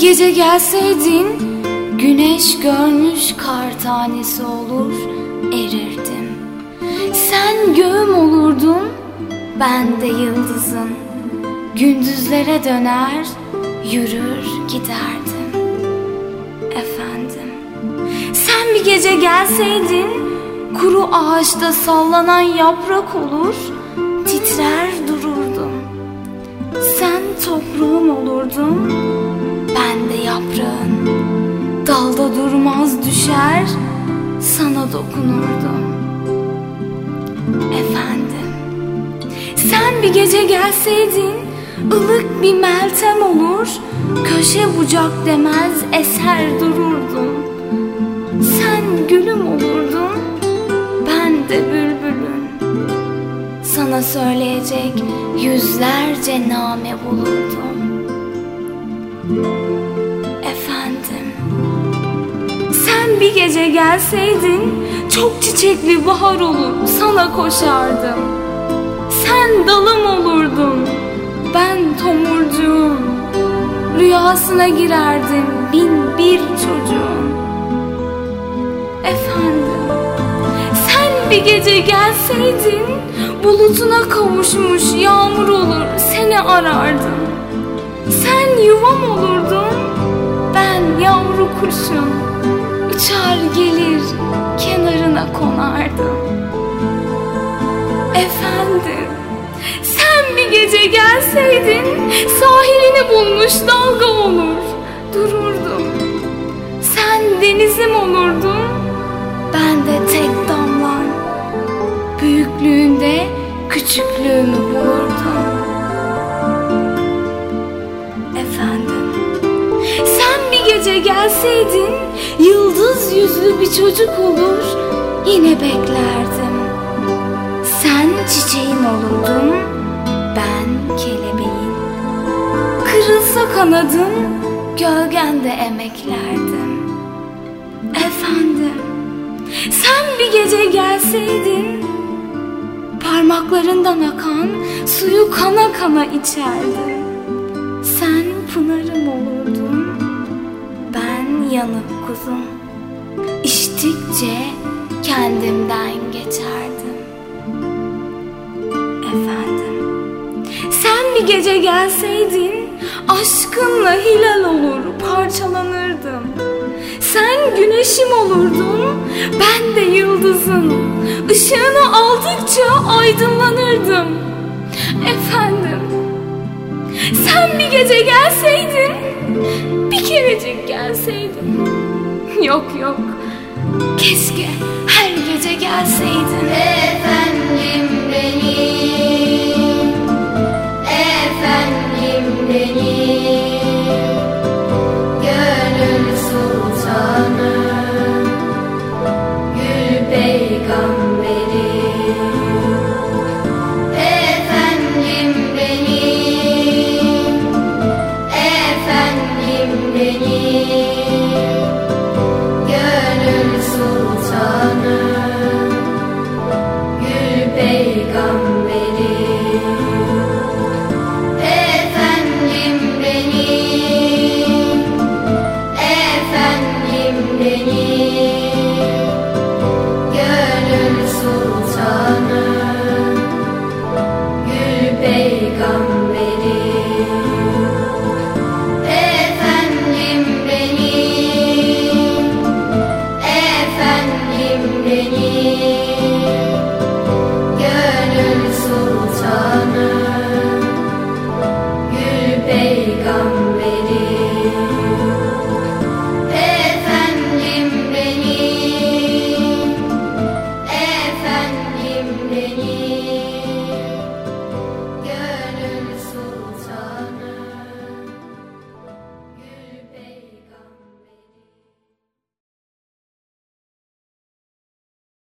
gece gelseydin Güneş görmüş kar tanesi olur erirdim. Sen göğüm olurdun ben de yıldızın. Gündüzlere döner yürür giderdim. Efendim Sen bir gece gelseydin Kuru ağaçta sallanan yaprak olur Titrer dururdum. Sen toprağım düşer Sana dokunurdum Efendim Sen bir gece gelseydin ılık bir meltem olur Köşe bucak demez eser dururdum Sen gülüm olurdun Ben de bülbülün Sana söyleyecek yüzlerce name bulurdum bir gece gelseydin Çok çiçekli bahar olur Sana koşardım. Sen dalım olurdun Ben tomurcuğum. Rüyasına girerdim Bin bir çocuğun Efendim Sen bir gece gelseydin Bulutuna kavuşmuş yağmur olur Seni arardım. Sen yuvam olurdun Ben yavru kuşum Uçar gelir kenarına konardım Efendim Sen bir gece gelseydin Sahilini bulmuş dalga olur Dururdum Sen denizim olurdun Ben de tek damlan. Büyüklüğünde küçüklüğümü bulurdum Gelseydin Yıldız yüzlü bir çocuk olur Yine beklerdim. Sen çiçeğim olurdun Ben kelebeğin Kırılsa kanadım Gölgende emeklerdim. Efendim Sen bir gece gelseydin Parmaklarından akan Suyu kana kana içerdim Sen pınarım olurdun yanık kuzum. İçtikçe kendimden geçerdim. Efendim Sen bir gece gelseydin Aşkınla hilal olur parçalanırdım. Sen güneşim olurdun Ben de yıldızın Işığını aldıkça aydınlanırdım. Efendim Sen bir gece gelseydin Bir kerecik gelseydin. Yok yok. Keşke her gece gelseydin